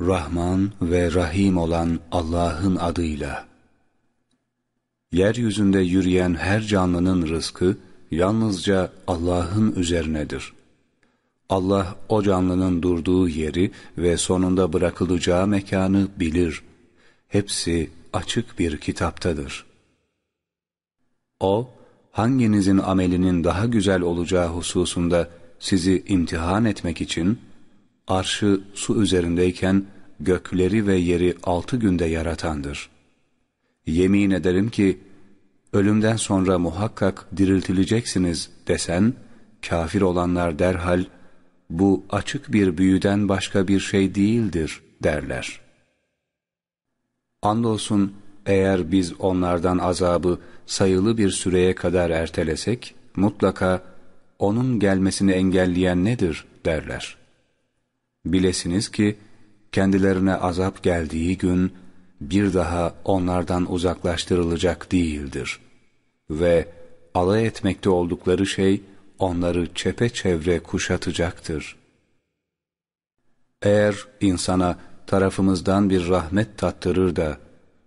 Rahman ve Rahim olan Allah'ın adıyla. Yeryüzünde yürüyen her canlının rızkı yalnızca Allah'ın üzerinedir. Allah o canlının durduğu yeri ve sonunda bırakılacağı mekanı bilir. Hepsi açık bir kitaptadır. O, hanginizin amelinin daha güzel olacağı hususunda sizi imtihan etmek için, arşı su üzerindeyken gökleri ve yeri altı günde yaratandır. Yemin ederim ki, ölümden sonra muhakkak diriltileceksiniz desen, kafir olanlar derhal, bu açık bir büyüden başka bir şey değildir derler. Andolsun eğer biz onlardan azabı sayılı bir süreye kadar ertelesek, mutlaka onun gelmesini engelleyen nedir derler. Bilesiniz ki, kendilerine azap geldiği gün, bir daha onlardan uzaklaştırılacak değildir. Ve alay etmekte oldukları şey, onları çepeçevre kuşatacaktır. Eğer insana tarafımızdan bir rahmet tattırır da,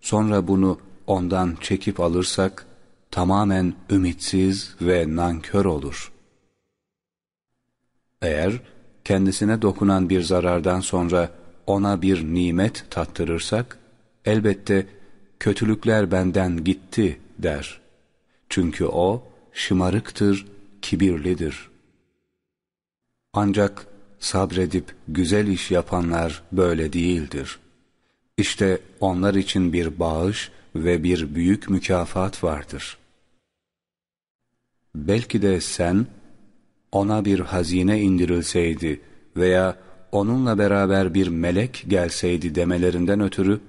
sonra bunu ondan çekip alırsak, tamamen ümitsiz ve nankör olur. Eğer kendisine dokunan bir zarardan sonra ona bir nimet tattırırsak, elbette kötülükler benden gitti der. Çünkü o şımarıktır, kibirlidir. Ancak sabredip güzel iş yapanlar böyle değildir. İşte onlar için bir bağış ve bir büyük mükafat vardır. Belki de sen, ona bir hazine indirilseydi veya onunla beraber bir melek gelseydi demelerinden ötürü,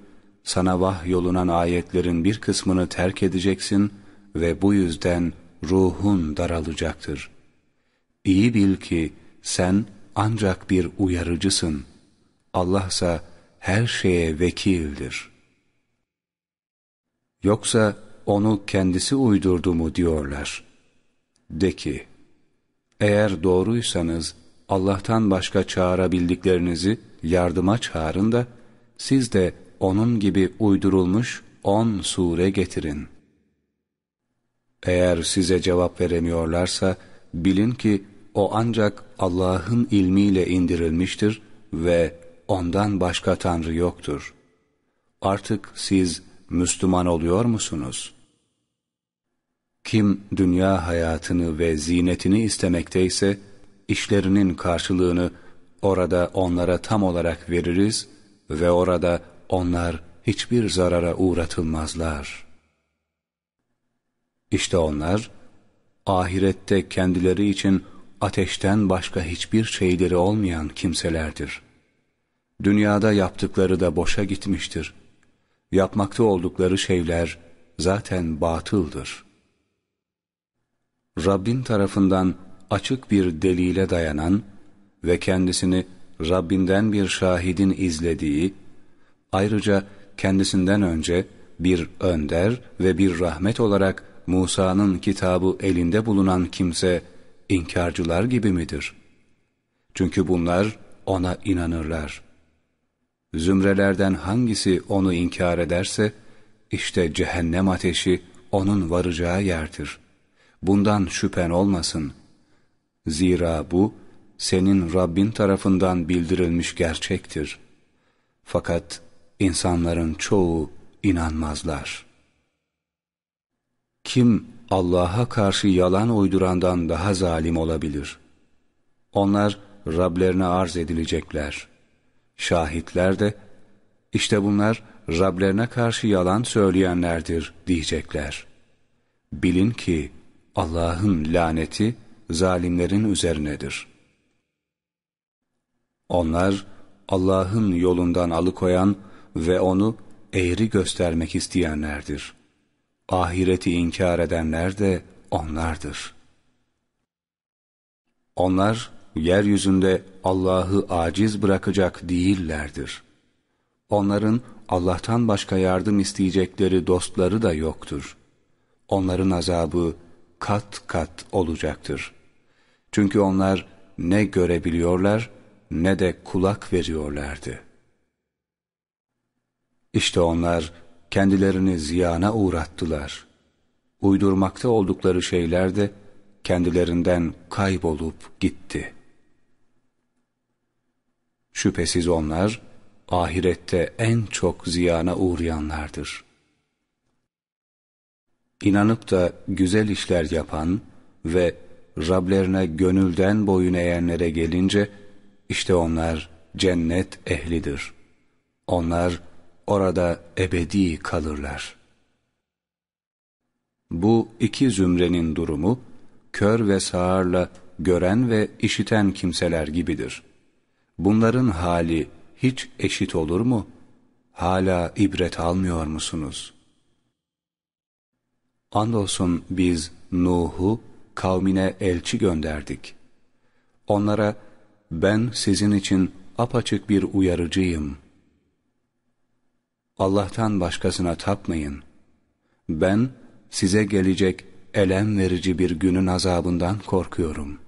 sana vahyolunan ayetlerin bir kısmını terk edeceksin ve bu yüzden ruhun daralacaktır. İyi bil ki sen ancak bir uyarıcısın. Allah her şeye vekildir. Yoksa onu kendisi uydurdu mu diyorlar. De ki, eğer doğruysanız Allah'tan başka çağırabildiklerinizi yardıma çağırın da siz de onun gibi uydurulmuş on sure getirin. Eğer size cevap veremiyorlarsa bilin ki o ancak Allah'ın ilmiyle indirilmiştir ve ondan başka Tanrı yoktur. Artık siz Müslüman oluyor musunuz? Kim dünya hayatını ve zinetini istemekteyse, işlerinin karşılığını orada onlara tam olarak veririz ve orada onlar hiçbir zarara uğratılmazlar. İşte onlar, ahirette kendileri için ateşten başka hiçbir şeyleri olmayan kimselerdir. Dünyada yaptıkları da boşa gitmiştir. Yapmakta oldukları şeyler zaten batıldır. Rabbin tarafından açık bir delile dayanan ve kendisini Rabbinden bir şahidin izlediği, ayrıca kendisinden önce bir önder ve bir rahmet olarak Musa'nın kitabı elinde bulunan kimse inkarcılar gibi midir? Çünkü bunlar ona inanırlar. Zümrelerden hangisi onu inkar ederse, işte cehennem ateşi onun varacağı yerdir. Bundan şüphen olmasın. Zira bu, senin Rabbin tarafından bildirilmiş gerçektir. Fakat insanların çoğu inanmazlar. Kim Allah'a karşı yalan uydurandan daha zalim olabilir? Onlar Rablerine arz edilecekler. Şahitler de, işte bunlar Rablerine karşı yalan söyleyenlerdir diyecekler. Bilin ki Allah'ın laneti zalimlerin üzerinedir. Onlar Allah'ın yolundan alıkoyan ve onu eğri göstermek isteyenlerdir. Ahireti inkar edenler de onlardır. Onlar yeryüzünde Allah'ı aciz bırakacak değillerdir. Onların Allah'tan başka yardım isteyecekleri dostları da yoktur. Onların azabı kat kat olacaktır. Çünkü onlar ne görebiliyorlar ne de kulak veriyorlardı.'' İşte onlar kendilerini ziyana uğrattılar. Uydurmakta oldukları şeyler de kendilerinden kaybolup gitti. Şüphesiz onlar ahirette en çok ziyana uğrayanlardır. İnanıp da güzel işler yapan ve Rablerine gönülden boyun eğenlere gelince işte onlar cennet ehlidir. Onlar orada ebedi kalırlar. Bu iki zümrenin durumu kör ve sağırla gören ve işiten kimseler gibidir. Bunların hali hiç eşit olur mu? Hala ibret almıyor musunuz? Andolsun biz Nuh'u kavmine elçi gönderdik. Onlara ben sizin için apaçık bir uyarıcıyım. Allah'tan başkasına tapmayın. Ben size gelecek elem verici bir günün azabından korkuyorum.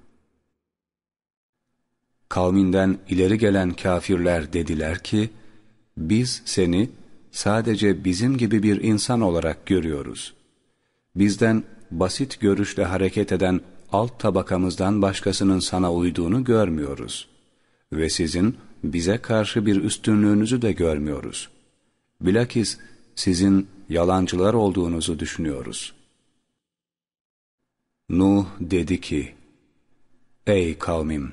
Kavminden ileri gelen kafirler dediler ki, biz seni sadece bizim gibi bir insan olarak görüyoruz. Bizden basit görüşle hareket eden alt tabakamızdan başkasının sana uyduğunu görmüyoruz. Ve sizin bize karşı bir üstünlüğünüzü de görmüyoruz. Bilakis sizin yalancılar olduğunuzu düşünüyoruz. Nuh dedi ki, Ey kavmim!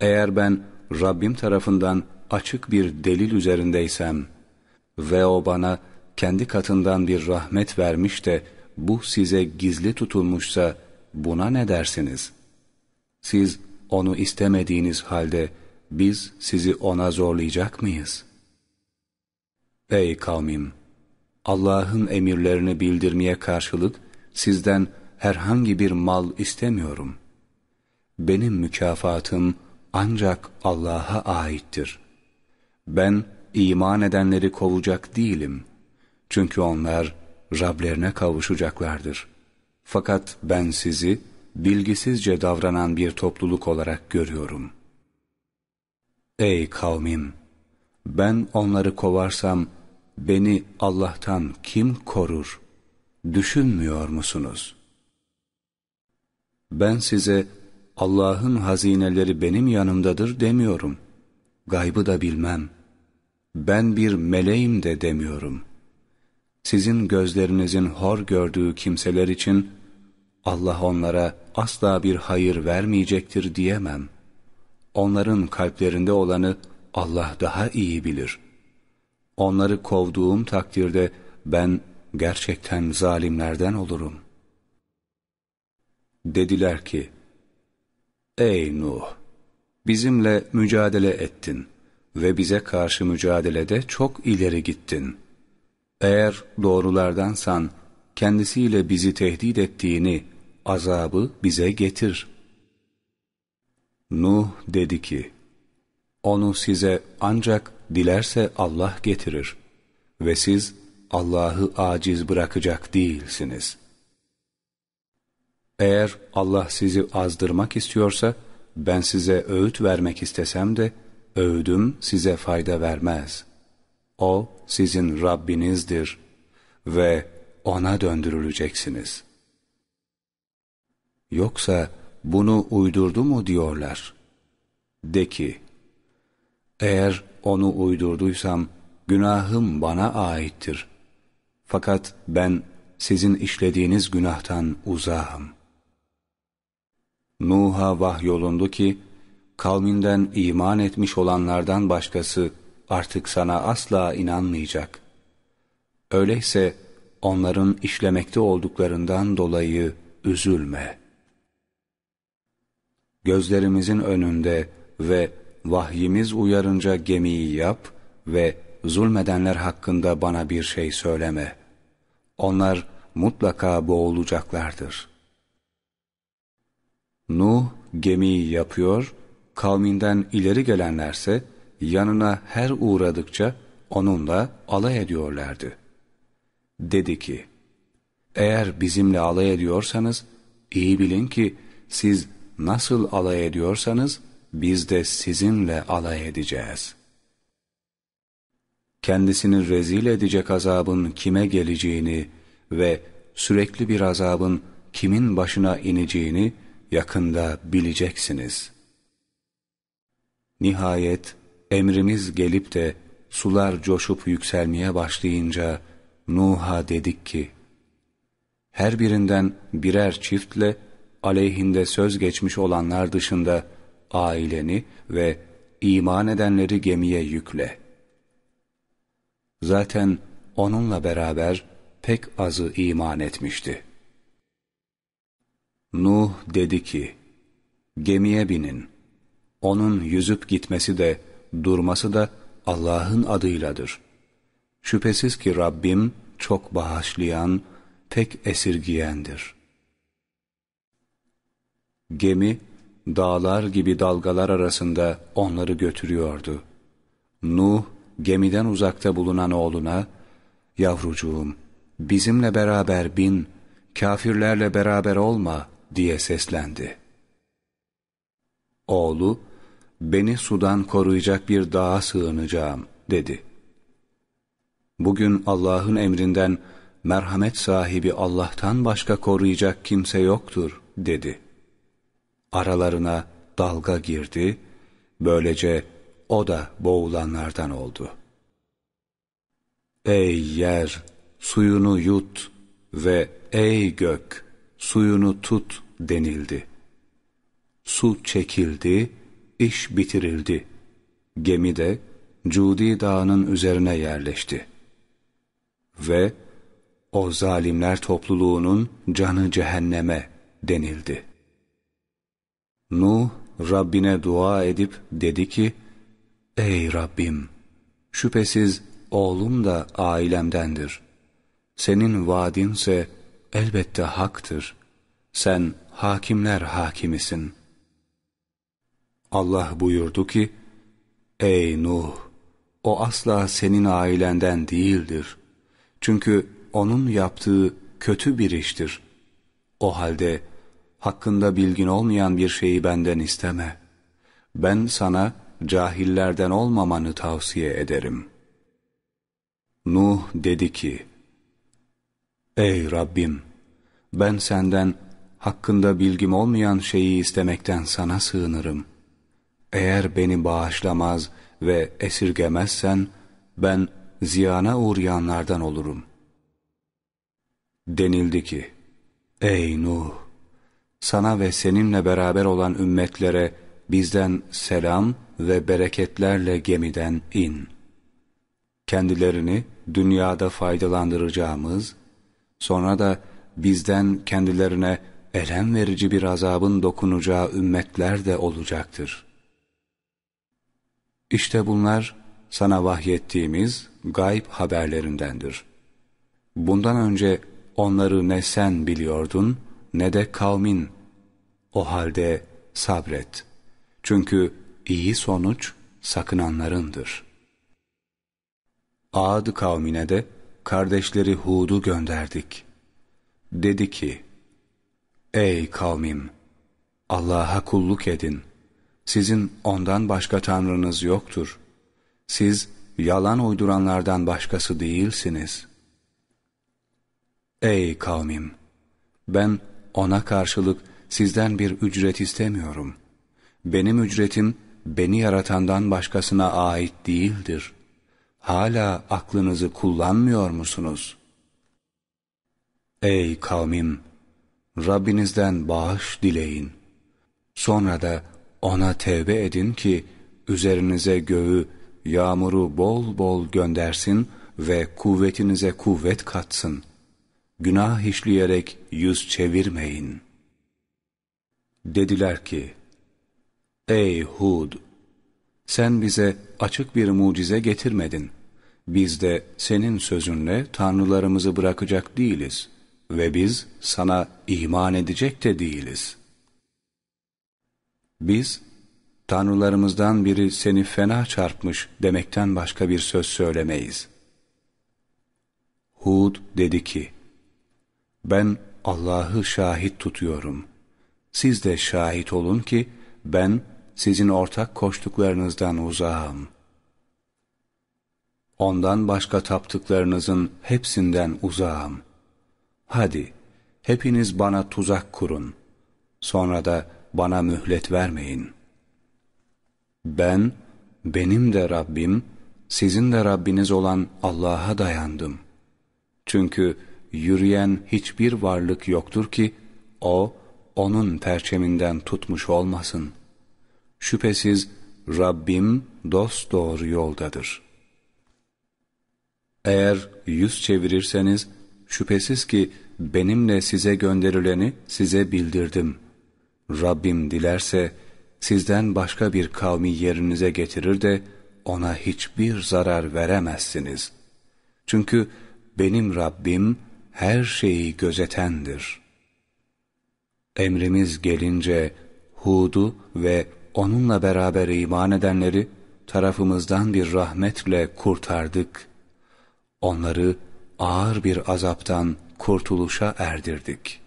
Eğer ben Rabbim tarafından açık bir delil üzerindeysem ve o bana kendi katından bir rahmet vermiş de bu size gizli tutulmuşsa buna ne dersiniz? Siz onu istemediğiniz halde biz sizi ona zorlayacak mıyız? Ey kavmim! Allah'ın emirlerini bildirmeye karşılık sizden herhangi bir mal istemiyorum. Benim mükafatım ancak Allah'a aittir. Ben iman edenleri kovacak değilim. Çünkü onlar Rablerine kavuşacaklardır. Fakat ben sizi bilgisizce davranan bir topluluk olarak görüyorum. Ey kavmim! Ben onları kovarsam beni Allah'tan kim korur? Düşünmüyor musunuz? Ben size Allah'ın hazineleri benim yanımdadır demiyorum. Gaybı da bilmem. Ben bir meleğim de demiyorum. Sizin gözlerinizin hor gördüğü kimseler için Allah onlara asla bir hayır vermeyecektir diyemem. Onların kalplerinde olanı Allah daha iyi bilir. Onları kovduğum takdirde ben gerçekten zalimlerden olurum. Dediler ki, Ey Nuh! Bizimle mücadele ettin ve bize karşı mücadelede çok ileri gittin. Eğer doğrulardansan kendisiyle bizi tehdit ettiğini, azabı bize getir. Nuh dedi ki, onu size ancak dilerse Allah getirir ve siz Allah'ı aciz bırakacak değilsiniz. Eğer Allah sizi azdırmak istiyorsa, ben size öğüt vermek istesem de, öğüdüm size fayda vermez. O sizin Rabbinizdir ve O'na döndürüleceksiniz. Yoksa bunu uydurdu mu diyorlar. De ki, eğer onu uydurduysam günahım bana aittir. Fakat ben sizin işlediğiniz günahtan uzağım.'' Nuh'a vahyolundu ki, kavminden iman etmiş olanlardan başkası artık sana asla inanmayacak. Öyleyse onların işlemekte olduklarından dolayı üzülme. Gözlerimizin önünde ve vahyimiz uyarınca gemiyi yap ve zulmedenler hakkında bana bir şey söyleme. Onlar mutlaka boğulacaklardır.'' Nuh gemiyi yapıyor, kavminden ileri gelenlerse yanına her uğradıkça onunla alay ediyorlardı. Dedi ki, eğer bizimle alay ediyorsanız iyi bilin ki siz nasıl alay ediyorsanız biz de sizinle alay edeceğiz. kendisini rezil edecek azabın kime geleceğini ve sürekli bir azabın kimin başına ineceğini yakında bileceksiniz. Nihayet emrimiz gelip de sular coşup yükselmeye başlayınca Nuh'a dedik ki, her birinden birer çiftle aleyhinde söz geçmiş olanlar dışında aileni ve iman edenleri gemiye yükle. Zaten onunla beraber pek azı iman etmişti. Nuh dedi ki, gemiye binin. Onun yüzüp gitmesi de, durması da Allah'ın adıyladır. Şüphesiz ki Rabbim çok bağışlayan, pek esirgiyendir. Gemi, dağlar gibi dalgalar arasında onları götürüyordu. Nuh, gemiden uzakta bulunan oğluna, ''Yavrucuğum, bizimle beraber bin, kafirlerle beraber olma.'' diye seslendi. Oğlu, beni sudan koruyacak bir dağa sığınacağım dedi. Bugün Allah'ın emrinden merhamet sahibi Allah'tan başka koruyacak kimse yoktur dedi. Aralarına dalga girdi, böylece o da boğulanlardan oldu. Ey yer, suyunu yut ve ey gök, suyunu tut denildi. Su çekildi, iş bitirildi. Gemi de Cudi Dağı'nın üzerine yerleşti. Ve o zalimler topluluğunun canı cehenneme denildi. Nuh Rabbine dua edip dedi ki, Ey Rabbim! Şüphesiz oğlum da ailemdendir. Senin vaadinse elbette haktır. Sen hakimler hakimisin. Allah buyurdu ki, Ey Nuh! O asla senin ailenden değildir. Çünkü onun yaptığı kötü bir iştir. O halde hakkında bilgin olmayan bir şeyi benden isteme. Ben sana cahillerden olmamanı tavsiye ederim. Nuh dedi ki, Ey Rabbim! Ben senden hakkında bilgim olmayan şeyi istemekten sana sığınırım. Eğer beni bağışlamaz ve esirgemezsen, ben ziyana uğrayanlardan olurum. Denildi ki, Ey Nuh! Sana ve seninle beraber olan ümmetlere bizden selam ve bereketlerle gemiden in. Kendilerini dünyada faydalandıracağımız, sonra da bizden kendilerine elem verici bir azabın dokunacağı ümmetler de olacaktır. İşte bunlar sana vahyettiğimiz gayb haberlerindendir. Bundan önce onları ne sen biliyordun ne de kavmin. O halde sabret. Çünkü iyi sonuç sakınanlarındır. Ad kavmine de kardeşleri Hud'u gönderdik. Dedi ki, Ey kavmim! Allah'a kulluk edin. Sizin ondan başka tanrınız yoktur. Siz yalan uyduranlardan başkası değilsiniz. Ey kavmim! Ben ona karşılık sizden bir ücret istemiyorum. Benim ücretim beni yaratandan başkasına ait değildir. Hala aklınızı kullanmıyor musunuz? Ey kavmim! Rabbinizden bağış dileyin. Sonra da ona tevbe edin ki üzerinize göğü, yağmuru bol bol göndersin ve kuvvetinize kuvvet katsın. Günah işleyerek yüz çevirmeyin. Dediler ki, Ey Hud! Sen bize açık bir mucize getirmedin. Biz de senin sözünle tanrılarımızı bırakacak değiliz ve biz sana iman edecek de değiliz. Biz, tanrılarımızdan biri seni fena çarpmış demekten başka bir söz söylemeyiz. Hud dedi ki, ben Allah'ı şahit tutuyorum. Siz de şahit olun ki ben sizin ortak koştuklarınızdan uzağım. ondan başka taptıklarınızın hepsinden uzağım. Hadi, hepiniz bana tuzak kurun. Sonra da bana mühlet vermeyin. Ben, benim de Rabbim, sizin de Rabbiniz olan Allah'a dayandım. Çünkü yürüyen hiçbir varlık yoktur ki, o, onun perçeminden tutmuş olmasın. Şüphesiz Rabbim dost doğru yoldadır. Eğer yüz çevirirseniz, şüphesiz ki benimle size gönderileni size bildirdim. Rabbim dilerse, sizden başka bir kavmi yerinize getirir de, ona hiçbir zarar veremezsiniz. Çünkü benim Rabbim her şeyi gözetendir. Emrimiz gelince Hud'u ve onunla beraber iman edenleri tarafımızdan bir rahmetle kurtardık. Onları ağır bir azaptan kurtuluşa erdirdik.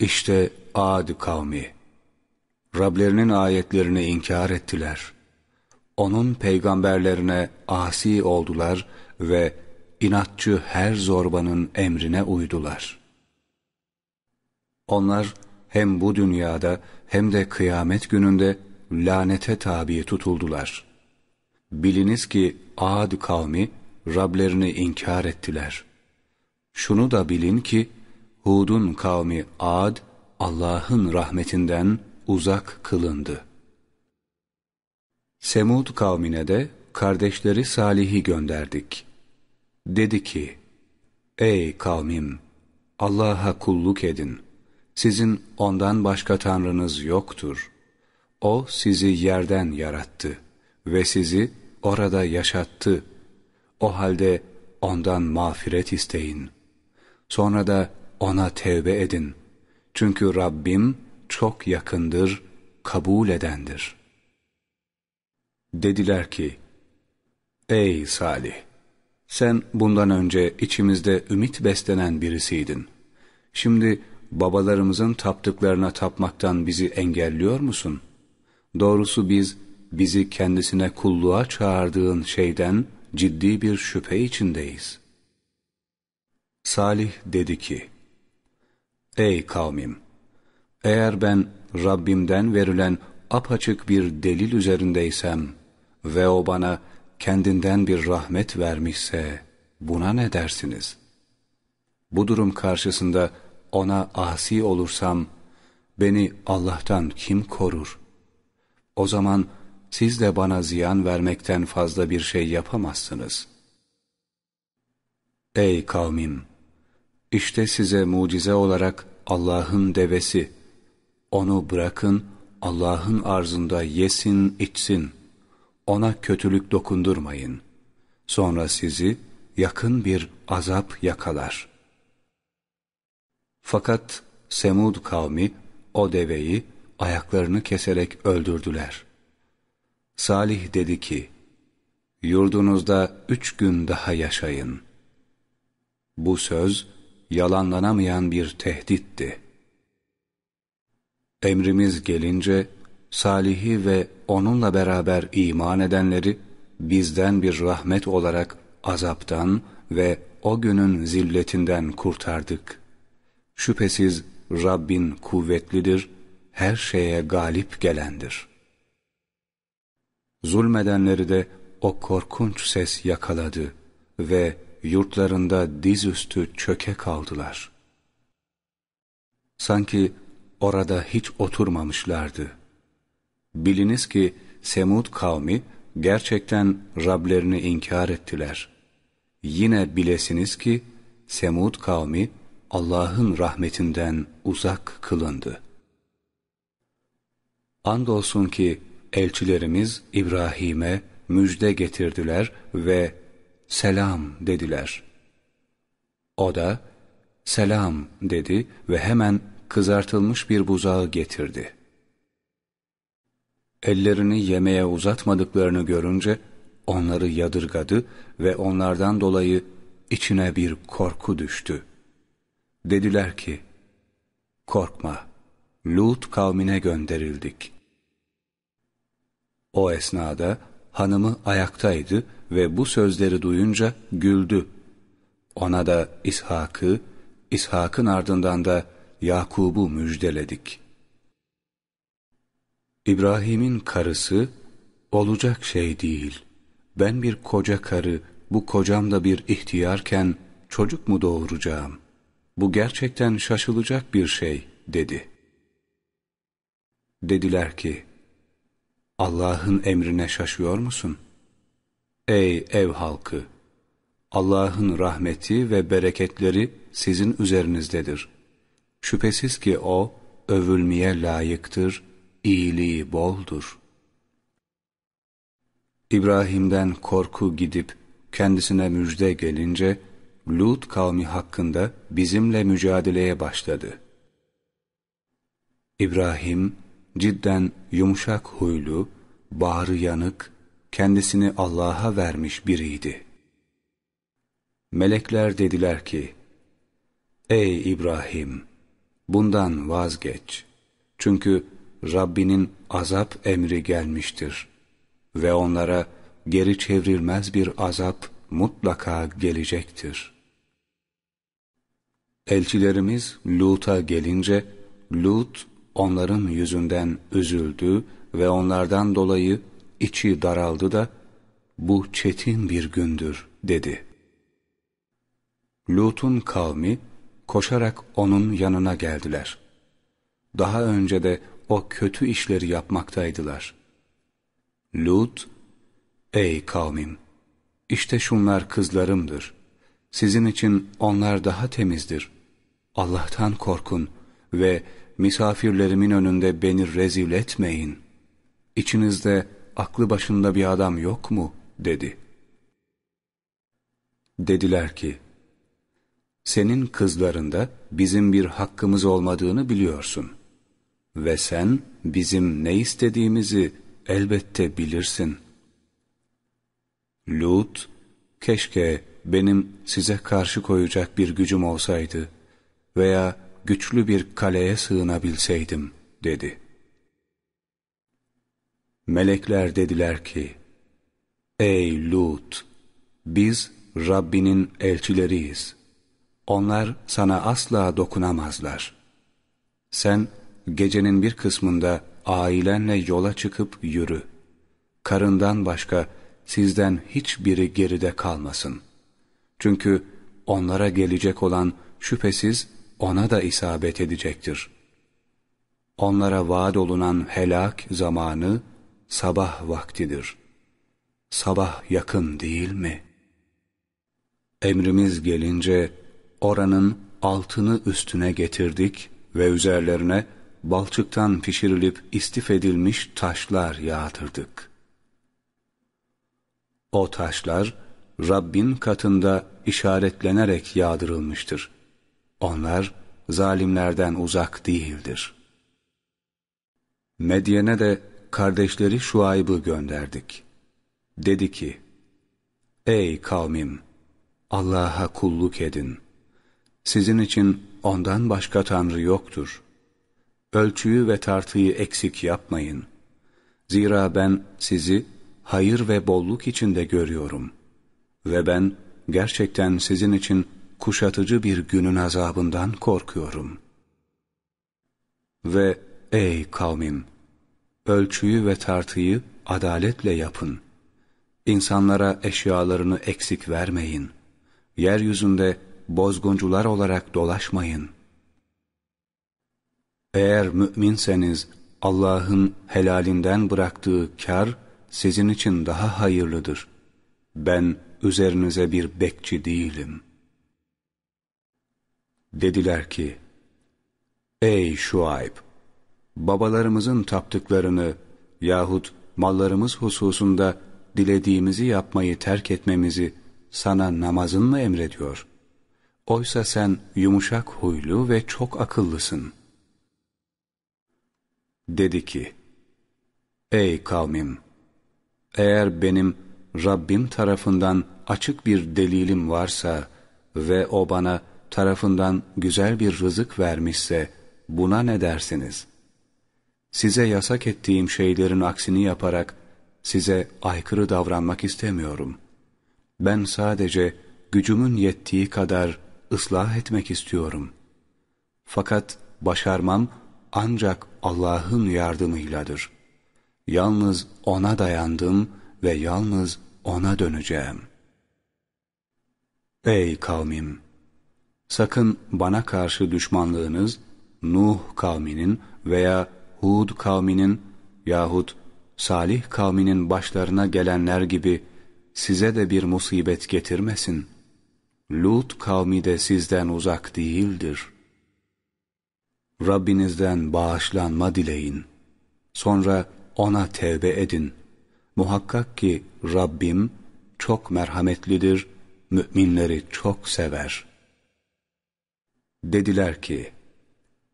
İşte Ad kavmi. Rablerinin ayetlerini inkar ettiler. Onun peygamberlerine asi oldular ve inatçı her zorbanın emrine uydular. Onlar hem bu dünyada hem de kıyamet gününde lanete tabi tutuldular. Biliniz ki Ad kavmi Rablerini inkar ettiler. Şunu da bilin ki Hud'un kavmi Ad Allah'ın rahmetinden uzak kılındı. Semud kavmine de kardeşleri Salih'i gönderdik. Dedi ki, Ey kavmim! Allah'a kulluk edin. Sizin ondan başka tanrınız yoktur. O sizi yerden yarattı ve sizi orada yaşattı. O halde ondan mağfiret isteyin. Sonra da ona tevbe edin. Çünkü Rabbim çok yakındır, kabul edendir. Dediler ki, Ey Salih! Sen bundan önce içimizde ümit beslenen birisiydin. Şimdi babalarımızın taptıklarına tapmaktan bizi engelliyor musun? Doğrusu biz, bizi kendisine kulluğa çağırdığın şeyden ciddi bir şüphe içindeyiz. Salih dedi ki, Ey kavmim! Eğer ben Rabbimden verilen apaçık bir delil üzerindeysem ve o bana kendinden bir rahmet vermişse buna ne dersiniz? Bu durum karşısında ona asi olursam beni Allah'tan kim korur? O zaman siz de bana ziyan vermekten fazla bir şey yapamazsınız. Ey kavmim! İşte size mucize olarak Allah'ın devesi. Onu bırakın, Allah'ın arzında yesin, içsin. Ona kötülük dokundurmayın. Sonra sizi yakın bir azap yakalar. Fakat Semud kavmi o deveyi ayaklarını keserek öldürdüler. Salih dedi ki, Yurdunuzda üç gün daha yaşayın. Bu söz, yalanlanamayan bir tehditti. Emrimiz gelince, Salih'i ve onunla beraber iman edenleri, bizden bir rahmet olarak azaptan ve o günün zilletinden kurtardık. Şüphesiz Rabbin kuvvetlidir, her şeye galip gelendir. Zulmedenleri de o korkunç ses yakaladı ve yurtlarında dizüstü çöke kaldılar. Sanki orada hiç oturmamışlardı. Biliniz ki Semud kavmi gerçekten Rablerini inkar ettiler. Yine bilesiniz ki Semud kavmi Allah'ın rahmetinden uzak kılındı. Andolsun ki elçilerimiz İbrahim'e müjde getirdiler ve selam dediler. O da selam dedi ve hemen kızartılmış bir buzağı getirdi. Ellerini yemeğe uzatmadıklarını görünce onları yadırgadı ve onlardan dolayı içine bir korku düştü. Dediler ki, korkma, Lut kavmine gönderildik. O esnada hanımı ayaktaydı ve bu sözleri duyunca güldü. Ona da İshak'ı, İshak'ın ardından da Yakub'u müjdeledik. İbrahim'in karısı, olacak şey değil. Ben bir koca karı, bu kocam da bir ihtiyarken çocuk mu doğuracağım? Bu gerçekten şaşılacak bir şey, dedi. Dediler ki, Allah'ın emrine şaşıyor musun? Ey ev halkı! Allah'ın rahmeti ve bereketleri sizin üzerinizdedir. Şüphesiz ki O, övülmeye layıktır, iyiliği boldur. İbrahim'den korku gidip kendisine müjde gelince, Lut kavmi hakkında bizimle mücadeleye başladı. İbrahim, cidden yumuşak huylu, bağrı yanık, kendisini Allah'a vermiş biriydi. Melekler dediler ki, Ey İbrahim! Bundan vazgeç. Çünkü Rabbinin azap emri gelmiştir. Ve onlara geri çevrilmez bir azap mutlaka gelecektir. Elçilerimiz Lut'a gelince, Lut onların yüzünden üzüldü ve onlardan dolayı içi daraldı da, bu çetin bir gündür dedi. Lut'un kavmi koşarak onun yanına geldiler. Daha önce de o kötü işleri yapmaktaydılar. Lut, ey kavmim, işte şunlar kızlarımdır. Sizin için onlar daha temizdir. Allah'tan korkun ve misafirlerimin önünde beni rezil etmeyin. İçinizde aklı başında bir adam yok mu? dedi. Dediler ki, senin kızlarında bizim bir hakkımız olmadığını biliyorsun. Ve sen bizim ne istediğimizi elbette bilirsin. Lut, keşke benim size karşı koyacak bir gücüm olsaydı veya güçlü bir kaleye sığınabilseydim, dedi. Melekler dediler ki, Ey Lut! Biz Rabbinin elçileriyiz. Onlar sana asla dokunamazlar. Sen gecenin bir kısmında ailenle yola çıkıp yürü. Karından başka sizden hiçbiri geride kalmasın. Çünkü onlara gelecek olan şüphesiz ona da isabet edecektir. Onlara vaat olunan helak zamanı sabah vaktidir. Sabah yakın değil mi? Emrimiz gelince oranın altını üstüne getirdik ve üzerlerine balçıktan pişirilip istif edilmiş taşlar yağdırdık. O taşlar Rabbin katında işaretlenerek yağdırılmıştır. Onlar zalimlerden uzak değildir. Medyen'e de kardeşleri Şuayb'ı gönderdik. Dedi ki, Ey kavmim! Allah'a kulluk edin. Sizin için ondan başka Tanrı yoktur. Ölçüyü ve tartıyı eksik yapmayın. Zira ben sizi hayır ve bolluk içinde görüyorum. Ve ben gerçekten sizin için kuşatıcı bir günün azabından korkuyorum. Ve ey kavmim! Ölçüyü ve tartıyı adaletle yapın. İnsanlara eşyalarını eksik vermeyin. Yeryüzünde bozguncular olarak dolaşmayın. Eğer müminseniz Allah'ın helalinden bıraktığı kar sizin için daha hayırlıdır. Ben üzerinize bir bekçi değilim. Dediler ki, Ey Şuayb! Babalarımızın taptıklarını yahut mallarımız hususunda dilediğimizi yapmayı terk etmemizi sana namazın mı emrediyor? Oysa sen yumuşak huylu ve çok akıllısın. Dedi ki, Ey kavmim! Eğer benim Rabbim tarafından açık bir delilim varsa ve o bana tarafından güzel bir rızık vermişse buna ne dersiniz? Size yasak ettiğim şeylerin aksini yaparak size aykırı davranmak istemiyorum. Ben sadece gücümün yettiği kadar ıslah etmek istiyorum. Fakat başarmam ancak Allah'ın yardımıyladır. Yalnız O'na dayandım ve yalnız O'na döneceğim. Ey kavmim! Sakın bana karşı düşmanlığınız Nuh kavminin veya Hud kavminin yahut Salih kavminin başlarına gelenler gibi size de bir musibet getirmesin. Lut kavmi de sizden uzak değildir. Rabbinizden bağışlanma dileyin. Sonra ona tevbe edin. Muhakkak ki Rabbim çok merhametlidir, müminleri çok sever. Dediler ki,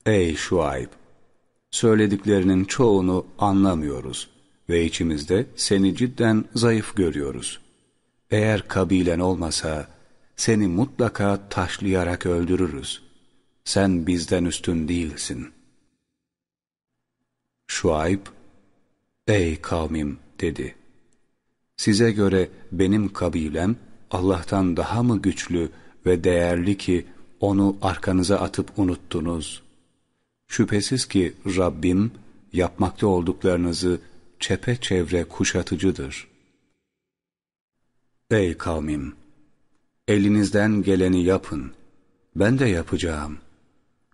Ey Şuayb! Söylediklerinin çoğunu anlamıyoruz ve içimizde seni cidden zayıf görüyoruz. Eğer kabilen olmasa seni mutlaka taşlayarak öldürürüz. Sen bizden üstün değilsin. Şuayb, Ey kavmim dedi. Size göre benim kabilem Allah'tan daha mı güçlü ve değerli ki onu arkanıza atıp unuttunuz? Şüphesiz ki Rabbim yapmakta olduklarınızı çepeçevre kuşatıcıdır. Ey kavmim! Elinizden geleni yapın. Ben de yapacağım.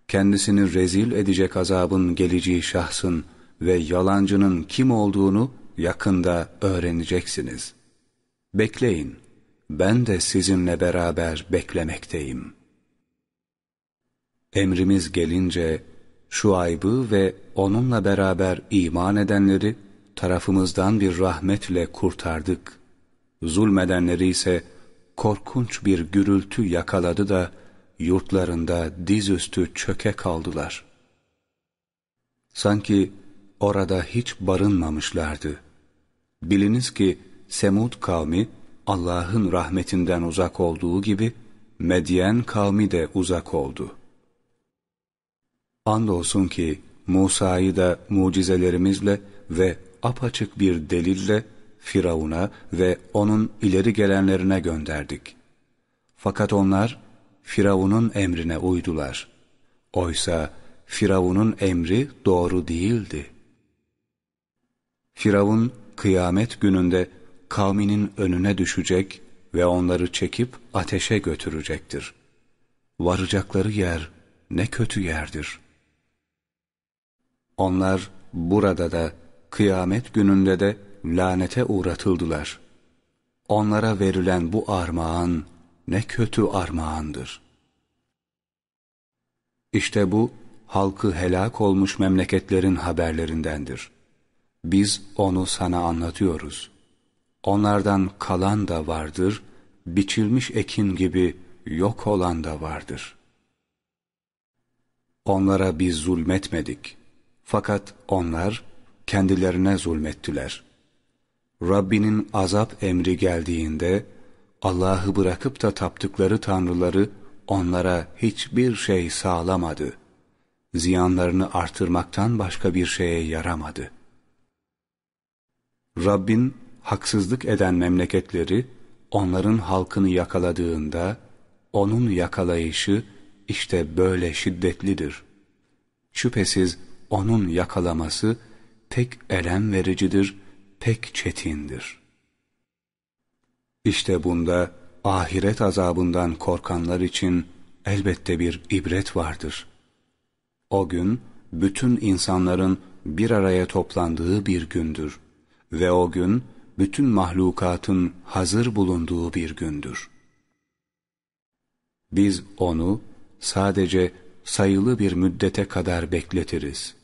Kendisini rezil edecek azabın geleceği şahsın ve yalancının kim olduğunu yakında öğreneceksiniz. Bekleyin. Ben de sizinle beraber beklemekteyim. Emrimiz gelince şu aybı ve onunla beraber iman edenleri tarafımızdan bir rahmetle kurtardık. Zulmedenleri ise korkunç bir gürültü yakaladı da yurtlarında dizüstü çöke kaldılar. Sanki orada hiç barınmamışlardı. Biliniz ki Semud kavmi Allah'ın rahmetinden uzak olduğu gibi Medyen kavmi de uzak oldu. Andolsun ki Musa'yı da mucizelerimizle ve apaçık bir delille Firavun'a ve onun ileri gelenlerine gönderdik. Fakat onlar Firavun'un emrine uydular. Oysa Firavun'un emri doğru değildi. Firavun kıyamet gününde kavminin önüne düşecek ve onları çekip ateşe götürecektir. Varacakları yer ne kötü yerdir. Onlar burada da kıyamet gününde de lanete uğratıldılar. Onlara verilen bu armağan ne kötü armağandır. İşte bu halkı helak olmuş memleketlerin haberlerindendir. Biz onu sana anlatıyoruz. Onlardan kalan da vardır, biçilmiş ekin gibi yok olan da vardır. Onlara biz zulmetmedik. Fakat onlar kendilerine zulmettiler. Rabbinin azap emri geldiğinde Allah'ı bırakıp da taptıkları tanrıları onlara hiçbir şey sağlamadı. Ziyanlarını artırmaktan başka bir şeye yaramadı. Rabbin haksızlık eden memleketleri onların halkını yakaladığında onun yakalayışı işte böyle şiddetlidir. Şüphesiz onun yakalaması pek elem vericidir, pek çetindir. İşte bunda ahiret azabından korkanlar için elbette bir ibret vardır. O gün bütün insanların bir araya toplandığı bir gündür ve o gün bütün mahlukatın hazır bulunduğu bir gündür. Biz onu sadece sayılı bir müddete kadar bekletiriz.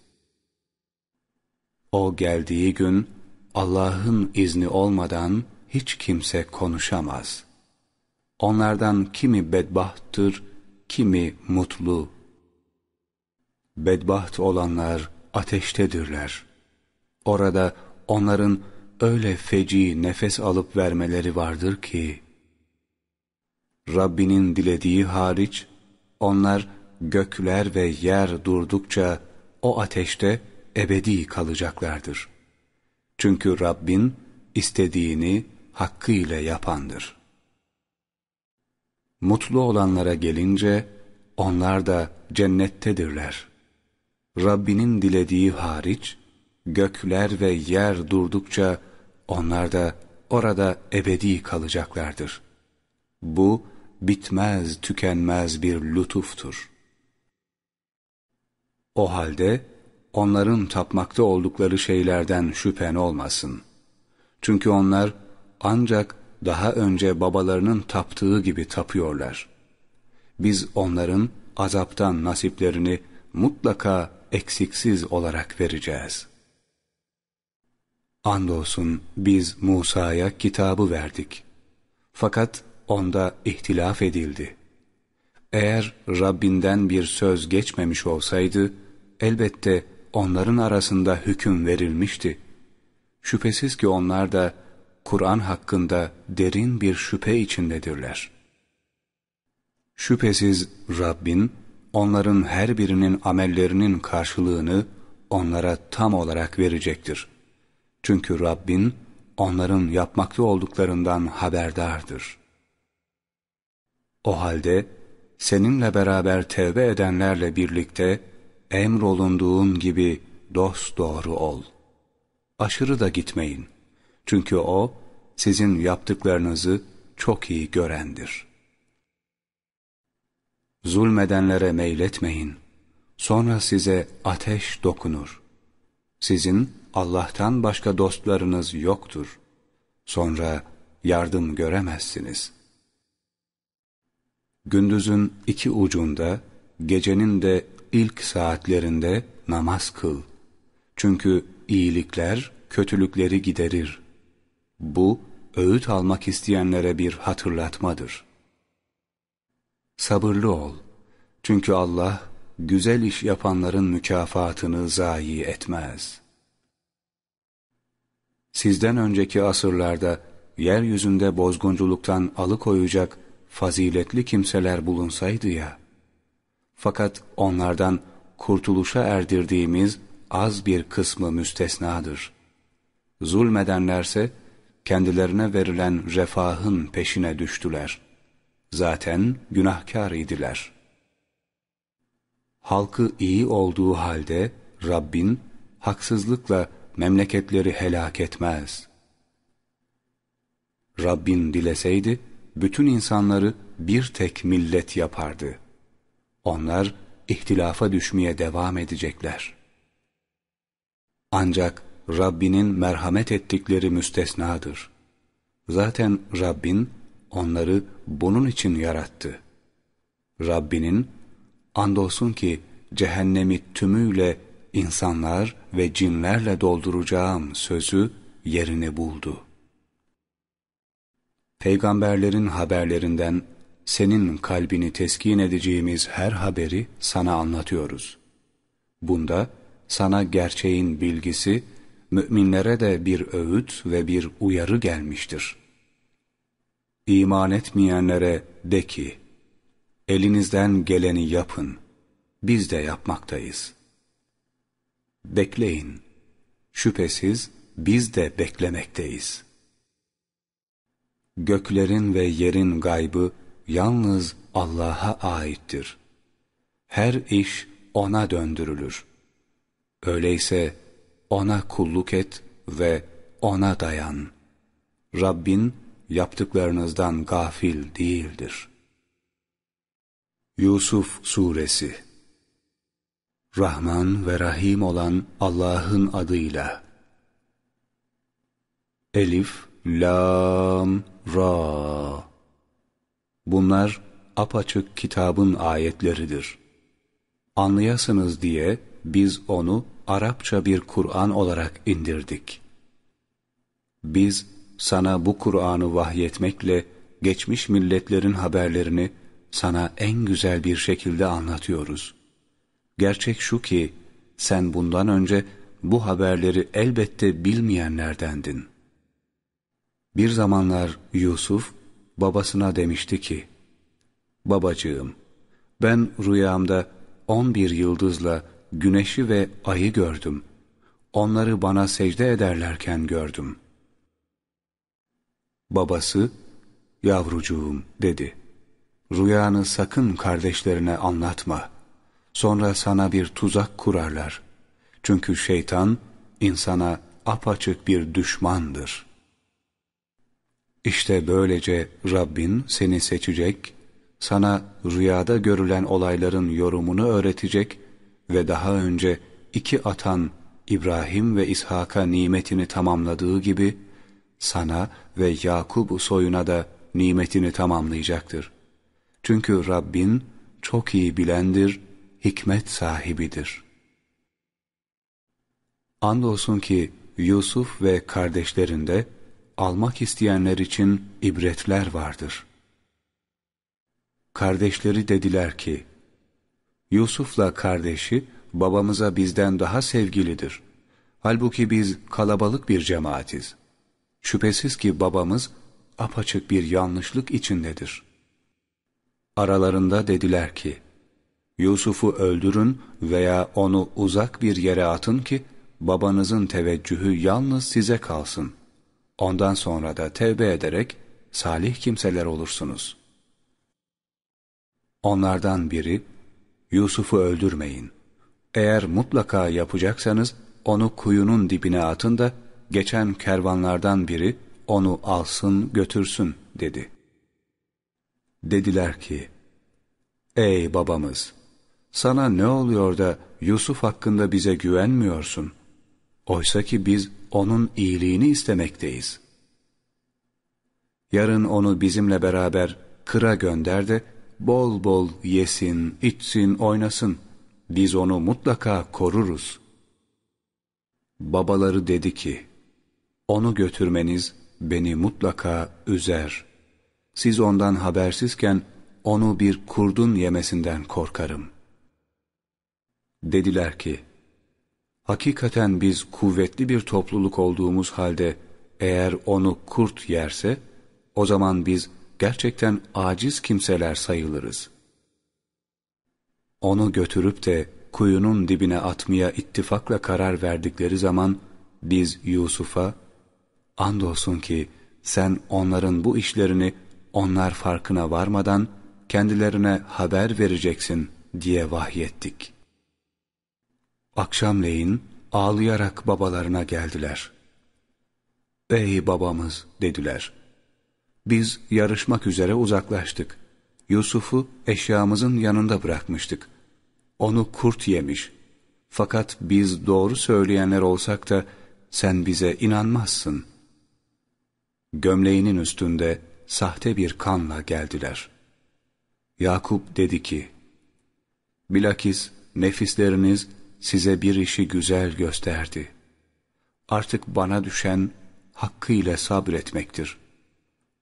O geldiği gün Allah'ın izni olmadan hiç kimse konuşamaz. Onlardan kimi bedbahttır, kimi mutlu. Bedbaht olanlar ateştedirler. Orada onların öyle feci nefes alıp vermeleri vardır ki, Rabbinin dilediği hariç, onlar gökler ve yer durdukça o ateşte ebedi kalacaklardır. Çünkü Rabbin istediğini hakkıyla yapandır. Mutlu olanlara gelince, onlar da cennettedirler. Rabbinin dilediği hariç, gökler ve yer durdukça, onlar da orada ebedi kalacaklardır. Bu, bitmez tükenmez bir lütuftur. O halde, onların tapmakta oldukları şeylerden şüphen olmasın. Çünkü onlar ancak daha önce babalarının taptığı gibi tapıyorlar. Biz onların azaptan nasiplerini mutlaka eksiksiz olarak vereceğiz. Andolsun biz Musa'ya kitabı verdik. Fakat onda ihtilaf edildi. Eğer Rabbinden bir söz geçmemiş olsaydı, elbette onların arasında hüküm verilmişti. Şüphesiz ki onlar da Kur'an hakkında derin bir şüphe içindedirler. Şüphesiz Rabbin, onların her birinin amellerinin karşılığını onlara tam olarak verecektir. Çünkü Rabbin, onların yapmakta olduklarından haberdardır. O halde, seninle beraber tevbe edenlerle birlikte, emrolunduğun gibi dost doğru ol. Aşırı da gitmeyin. Çünkü O, sizin yaptıklarınızı çok iyi görendir. Zulmedenlere meyletmeyin. Sonra size ateş dokunur. Sizin Allah'tan başka dostlarınız yoktur. Sonra yardım göremezsiniz. Gündüzün iki ucunda, gecenin de ilk saatlerinde namaz kıl. Çünkü iyilikler kötülükleri giderir. Bu, öğüt almak isteyenlere bir hatırlatmadır. Sabırlı ol. Çünkü Allah, güzel iş yapanların mükafatını zayi etmez. Sizden önceki asırlarda, yeryüzünde bozgunculuktan alıkoyacak faziletli kimseler bulunsaydı ya, fakat onlardan kurtuluşa erdirdiğimiz az bir kısmı müstesnadır. Zulmedenlerse kendilerine verilen refahın peşine düştüler. Zaten günahkar idiler. Halkı iyi olduğu halde Rabbin haksızlıkla memleketleri helak etmez. Rabbin dileseydi bütün insanları bir tek millet yapardı. Onlar ihtilafa düşmeye devam edecekler. Ancak Rabbinin merhamet ettikleri müstesnadır. Zaten Rabbin onları bunun için yarattı. Rabbinin andolsun ki cehennemi tümüyle insanlar ve cinlerle dolduracağım sözü yerini buldu. Peygamberlerin haberlerinden senin kalbini teskin edeceğimiz her haberi sana anlatıyoruz. Bunda sana gerçeğin bilgisi, müminlere de bir öğüt ve bir uyarı gelmiştir. İman etmeyenlere de ki, elinizden geleni yapın, biz de yapmaktayız. Bekleyin, şüphesiz biz de beklemekteyiz. Göklerin ve yerin gaybı yalnız Allah'a aittir. Her iş O'na döndürülür. Öyleyse O'na kulluk et ve O'na dayan. Rabbin yaptıklarınızdan gafil değildir. Yusuf Suresi Rahman ve Rahim olan Allah'ın adıyla Elif, Lam, Ra Bunlar apaçık kitabın ayetleridir. Anlayasınız diye biz onu Arapça bir Kur'an olarak indirdik. Biz sana bu Kur'an'ı vahyetmekle geçmiş milletlerin haberlerini sana en güzel bir şekilde anlatıyoruz. Gerçek şu ki sen bundan önce bu haberleri elbette bilmeyenlerdendin. Bir zamanlar Yusuf babasına demişti ki, Babacığım, ben rüyamda on bir yıldızla güneşi ve ayı gördüm. Onları bana secde ederlerken gördüm. Babası, yavrucuğum dedi. rüyanı sakın kardeşlerine anlatma. Sonra sana bir tuzak kurarlar. Çünkü şeytan insana apaçık bir düşmandır. İşte böylece Rabbin seni seçecek, sana rüyada görülen olayların yorumunu öğretecek ve daha önce iki atan İbrahim ve İshak'a nimetini tamamladığı gibi sana ve Yakub soyuna da nimetini tamamlayacaktır. Çünkü Rabbin çok iyi bilendir, hikmet sahibidir. Andolsun ki Yusuf ve kardeşlerinde almak isteyenler için ibretler vardır. Kardeşleri dediler ki, Yusuf'la kardeşi babamıza bizden daha sevgilidir. Halbuki biz kalabalık bir cemaatiz. Şüphesiz ki babamız apaçık bir yanlışlık içindedir. Aralarında dediler ki, Yusuf'u öldürün veya onu uzak bir yere atın ki, babanızın teveccühü yalnız size kalsın. Ondan sonra da tevbe ederek salih kimseler olursunuz. Onlardan biri, Yusuf'u öldürmeyin. Eğer mutlaka yapacaksanız onu kuyunun dibine atın da geçen kervanlardan biri onu alsın götürsün dedi. Dediler ki, Ey babamız! Sana ne oluyor da Yusuf hakkında bize güvenmiyorsun? Oysa ki biz onun iyiliğini istemekteyiz. Yarın onu bizimle beraber kıra gönder de bol bol yesin, içsin, oynasın. Biz onu mutlaka koruruz. Babaları dedi ki, onu götürmeniz beni mutlaka üzer. Siz ondan habersizken onu bir kurdun yemesinden korkarım. Dediler ki, hakikaten biz kuvvetli bir topluluk olduğumuz halde eğer onu kurt yerse, o zaman biz gerçekten aciz kimseler sayılırız. Onu götürüp de kuyunun dibine atmaya ittifakla karar verdikleri zaman biz Yusuf'a andolsun ki sen onların bu işlerini onlar farkına varmadan kendilerine haber vereceksin diye vahyettik. Akşamleyin ağlayarak babalarına geldiler. Ey babamız dediler. Biz yarışmak üzere uzaklaştık. Yusuf'u eşyamızın yanında bırakmıştık. Onu kurt yemiş. Fakat biz doğru söyleyenler olsak da sen bize inanmazsın. Gömleğinin üstünde sahte bir kanla geldiler. Yakup dedi ki, Bilakis nefisleriniz size bir işi güzel gösterdi. Artık bana düşen hakkıyla sabretmektir.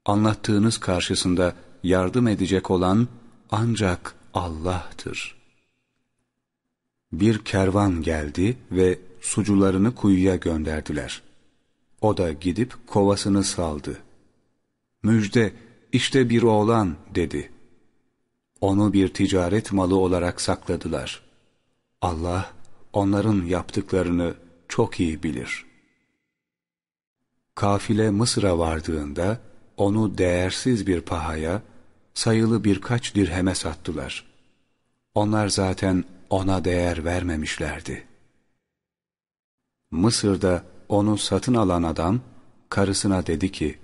Anlattığınız karşısında yardım edecek olan ancak Allah'tır. Bir kervan geldi ve sucularını kuyuya gönderdiler. O da gidip kovasını saldı. Müjde, işte bir oğlan dedi. Onu bir ticaret malı olarak sakladılar. Allah onların yaptıklarını çok iyi bilir. Kafile Mısır'a vardığında onu değersiz bir pahaya, sayılı birkaç dirheme sattılar. Onlar zaten ona değer vermemişlerdi. Mısır'da onu satın alan adam, karısına dedi ki,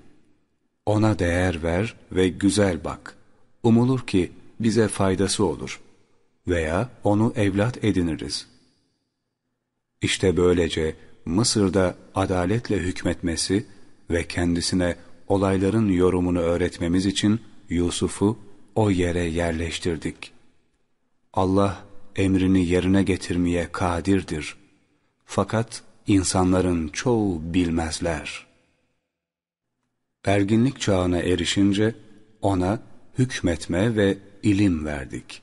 ona değer ver ve güzel bak. Umulur ki bize faydası olur. Veya onu evlat ediniriz. İşte böylece Mısır'da adaletle hükmetmesi ve kendisine olayların yorumunu öğretmemiz için Yusuf'u o yere yerleştirdik. Allah emrini yerine getirmeye kadirdir. Fakat insanların çoğu bilmezler. Erginlik çağına erişince ona hükmetme ve ilim verdik.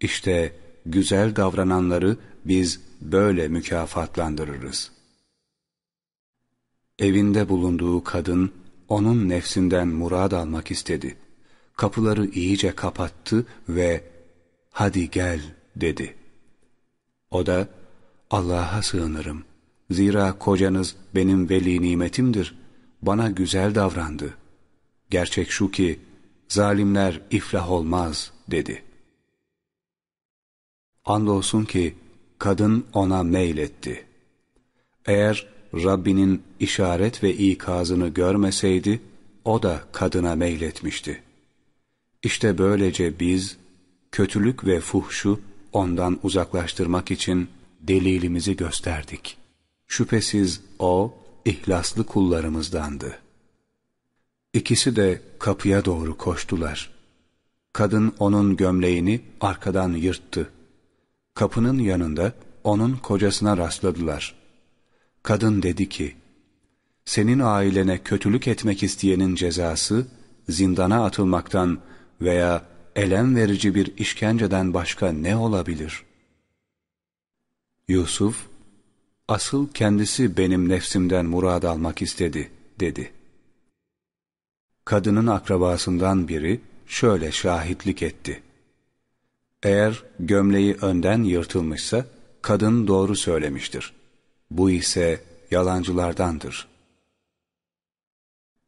İşte güzel davrananları biz böyle mükafatlandırırız. Evinde bulunduğu kadın onun nefsinden murad almak istedi. Kapıları iyice kapattı ve hadi gel dedi. O da Allah'a sığınırım. Zira kocanız benim veli nimetimdir. Bana güzel davrandı. Gerçek şu ki zalimler iflah olmaz dedi. Andolsun ki kadın ona meyletti. Eğer Rabbinin işaret ve ikazını görmeseydi, o da kadına meyletmişti. İşte böylece biz, kötülük ve fuhşu ondan uzaklaştırmak için delilimizi gösterdik. Şüphesiz o, ihlaslı kullarımızdandı. İkisi de kapıya doğru koştular. Kadın onun gömleğini arkadan yırttı. Kapının yanında onun kocasına rastladılar. Kadın dedi ki, senin ailene kötülük etmek isteyenin cezası, zindana atılmaktan veya elem verici bir işkenceden başka ne olabilir? Yusuf, asıl kendisi benim nefsimden murad almak istedi, dedi. Kadının akrabasından biri şöyle şahitlik etti. Eğer gömleği önden yırtılmışsa, kadın doğru söylemiştir. Bu ise yalancılardandır.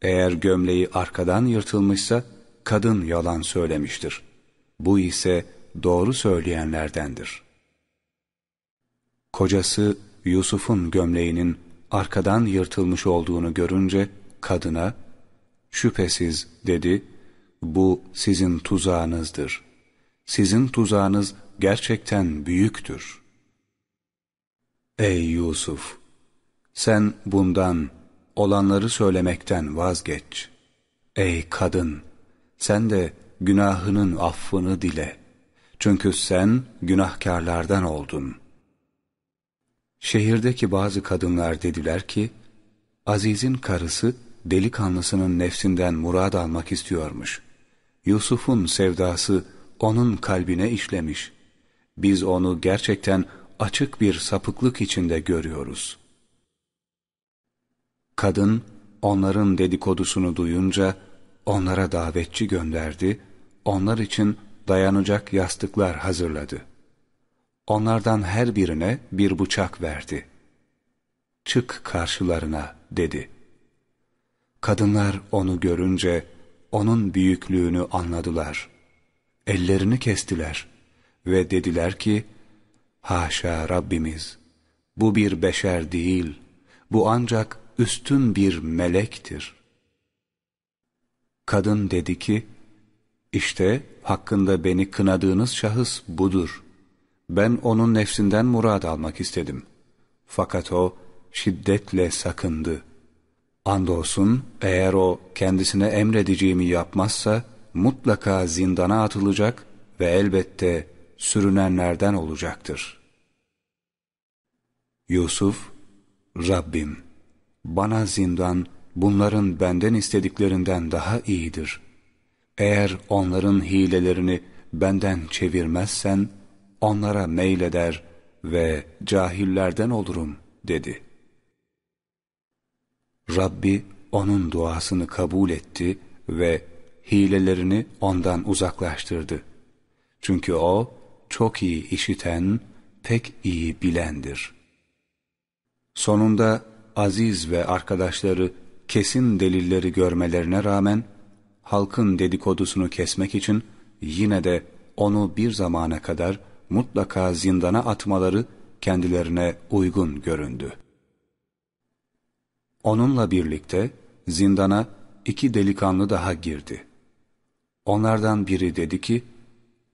Eğer gömleği arkadan yırtılmışsa, kadın yalan söylemiştir. Bu ise doğru söyleyenlerdendir. Kocası Yusuf'un gömleğinin arkadan yırtılmış olduğunu görünce kadına, şüphesiz dedi, bu sizin tuzağınızdır. Sizin tuzağınız gerçekten büyüktür. Ey Yusuf! Sen bundan, olanları söylemekten vazgeç. Ey kadın! Sen de günahının affını dile. Çünkü sen günahkarlardan oldun. Şehirdeki bazı kadınlar dediler ki, Aziz'in karısı delikanlısının nefsinden murad almak istiyormuş. Yusuf'un sevdası onun kalbine işlemiş. Biz onu gerçekten açık bir sapıklık içinde görüyoruz. Kadın onların dedikodusunu duyunca onlara davetçi gönderdi, onlar için dayanacak yastıklar hazırladı. Onlardan her birine bir bıçak verdi. Çık karşılarına dedi. Kadınlar onu görünce onun büyüklüğünü anladılar. Ellerini kestiler ve dediler ki, Haşa Rabbimiz, bu bir beşer değil, bu ancak üstün bir melektir. Kadın dedi ki, işte hakkında beni kınadığınız şahıs budur. Ben onun nefsinden murad almak istedim. Fakat o şiddetle sakındı. Andolsun eğer o kendisine emredeceğimi yapmazsa mutlaka zindana atılacak ve elbette sürünenlerden olacaktır. Yusuf, Rabbim bana zindan bunların benden istediklerinden daha iyidir. Eğer onların hilelerini benden çevirmezsen onlara meyleder ve cahillerden olurum dedi. Rabbi onun duasını kabul etti ve hilelerini ondan uzaklaştırdı. Çünkü o çok iyi işiten, pek iyi bilendir. Sonunda Aziz ve arkadaşları kesin delilleri görmelerine rağmen halkın dedikodusunu kesmek için yine de onu bir zamana kadar mutlaka zindana atmaları kendilerine uygun göründü. Onunla birlikte zindana iki delikanlı daha girdi. Onlardan biri dedi ki,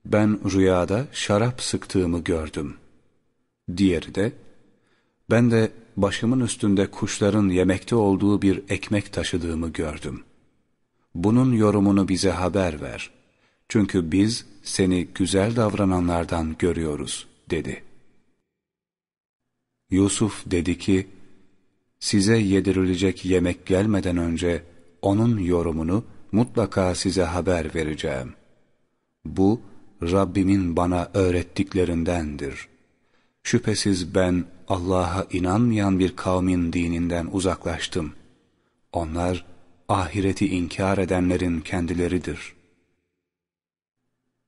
ben rüyada şarap sıktığımı gördüm. Diğeri de, ben de başımın üstünde kuşların yemekte olduğu bir ekmek taşıdığımı gördüm. Bunun yorumunu bize haber ver. Çünkü biz seni güzel davrananlardan görüyoruz, dedi. Yusuf dedi ki, size yedirilecek yemek gelmeden önce onun yorumunu mutlaka size haber vereceğim. Bu, Rabbimin bana öğrettiklerindendir. Şüphesiz ben Allah'a inanmayan bir kavmin dininden uzaklaştım. Onlar ahireti inkar edenlerin kendileridir.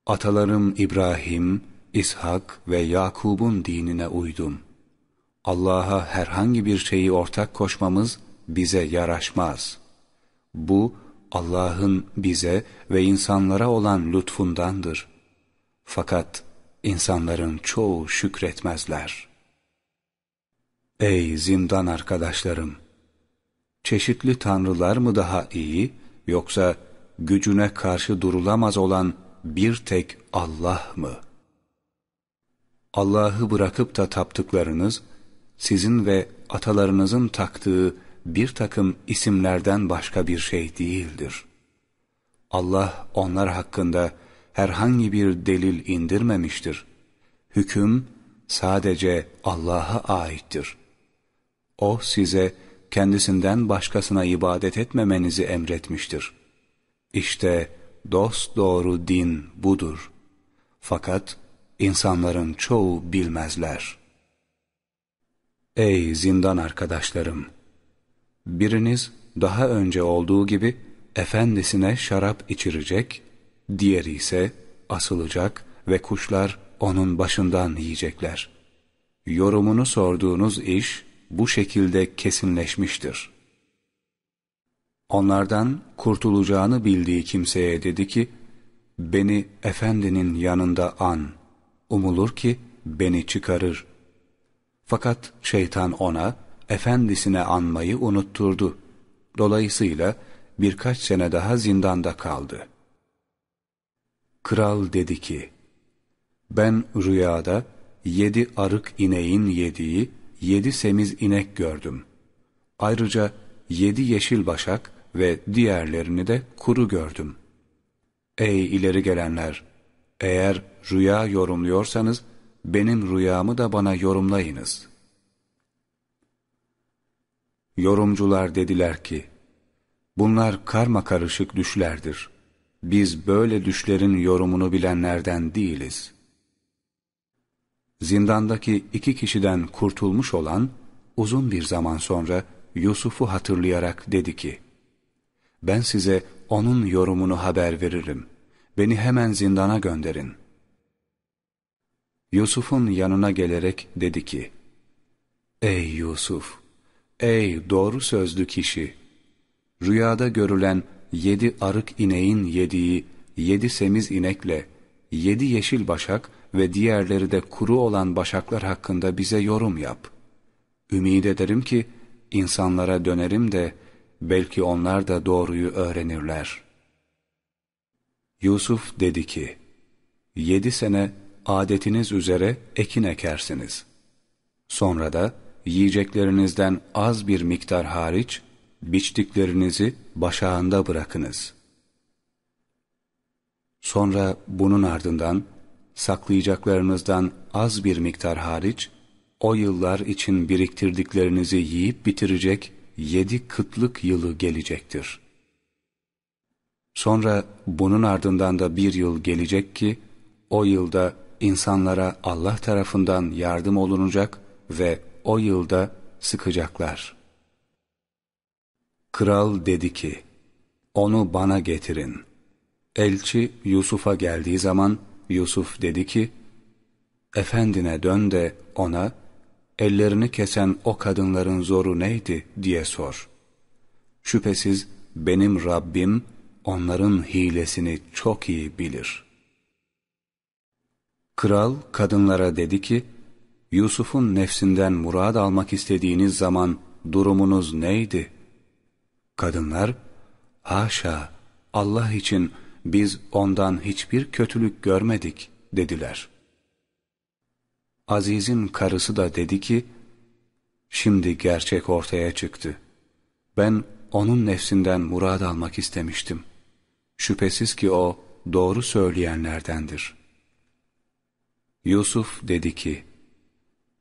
Atalarım İbrahim, İshak ve Yakub'un dinine uydum. Allah'a herhangi bir şeyi ortak koşmamız bize yaraşmaz. Bu, Allah'ın bize ve insanlara olan lütfundandır. Fakat insanların çoğu şükretmezler. Ey zindan arkadaşlarım! Çeşitli tanrılar mı daha iyi, yoksa gücüne karşı durulamaz olan bir tek Allah mı? Allah'ı bırakıp da taptıklarınız, sizin ve atalarınızın taktığı bir takım isimlerden başka bir şey değildir. Allah onlar hakkında herhangi bir delil indirmemiştir. Hüküm sadece Allah'a aittir. O size kendisinden başkasına ibadet etmemenizi emretmiştir. İşte dost doğru din budur. Fakat insanların çoğu bilmezler. Ey zindan arkadaşlarım! Biriniz daha önce olduğu gibi efendisine şarap içirecek, diğeri ise asılacak ve kuşlar onun başından yiyecekler. Yorumunu sorduğunuz iş bu şekilde kesinleşmiştir. Onlardan kurtulacağını bildiği kimseye dedi ki, beni efendinin yanında an, umulur ki beni çıkarır. Fakat şeytan ona, efendisine anmayı unutturdu. Dolayısıyla birkaç sene daha zindanda kaldı. Kral dedi ki, ben rüyada yedi arık ineğin yediği yedi semiz inek gördüm. Ayrıca yedi yeşil başak ve diğerlerini de kuru gördüm. Ey ileri gelenler! Eğer rüya yorumluyorsanız, benim rüyamı da bana yorumlayınız. Yorumcular dediler ki, bunlar karma karışık düşlerdir. Biz böyle düşlerin yorumunu bilenlerden değiliz. Zindandaki iki kişiden kurtulmuş olan, uzun bir zaman sonra Yusuf'u hatırlayarak dedi ki, ben size onun yorumunu haber veririm. Beni hemen zindana gönderin. Yusuf'un yanına gelerek dedi ki, Ey Yusuf! Ey doğru sözlü kişi! Rüyada görülen yedi arık ineğin yediği yedi semiz inekle, yedi yeşil başak ve diğerleri de kuru olan başaklar hakkında bize yorum yap. Ümid ederim ki insanlara dönerim de belki onlar da doğruyu öğrenirler. Yusuf dedi ki, yedi sene adetiniz üzere ekin ekersiniz. Sonra da yiyeceklerinizden az bir miktar hariç, biçtiklerinizi başağında bırakınız. Sonra bunun ardından, saklayacaklarınızdan az bir miktar hariç, o yıllar için biriktirdiklerinizi yiyip bitirecek yedi kıtlık yılı gelecektir. Sonra bunun ardından da bir yıl gelecek ki, o yılda insanlara Allah tarafından yardım olunacak ve o yılda sıkacaklar. Kral dedi ki, onu bana getirin. Elçi Yusuf'a geldiği zaman Yusuf dedi ki, Efendine dön de ona, ellerini kesen o kadınların zoru neydi diye sor. Şüphesiz benim Rabbim onların hilesini çok iyi bilir. Kral kadınlara dedi ki, Yusuf'un nefsinden murad almak istediğiniz zaman durumunuz neydi? Kadınlar, haşa Allah için biz ondan hiçbir kötülük görmedik dediler. Aziz'in karısı da dedi ki, şimdi gerçek ortaya çıktı. Ben onun nefsinden murad almak istemiştim. Şüphesiz ki o doğru söyleyenlerdendir. Yusuf dedi ki,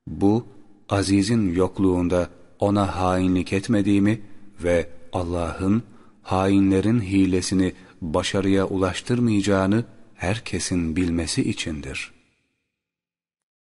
bu Aziz'in yokluğunda ona hainlik etmediğimi ve Allah'ın hainlerin hilesini başarıya ulaştırmayacağını herkesin bilmesi içindir.''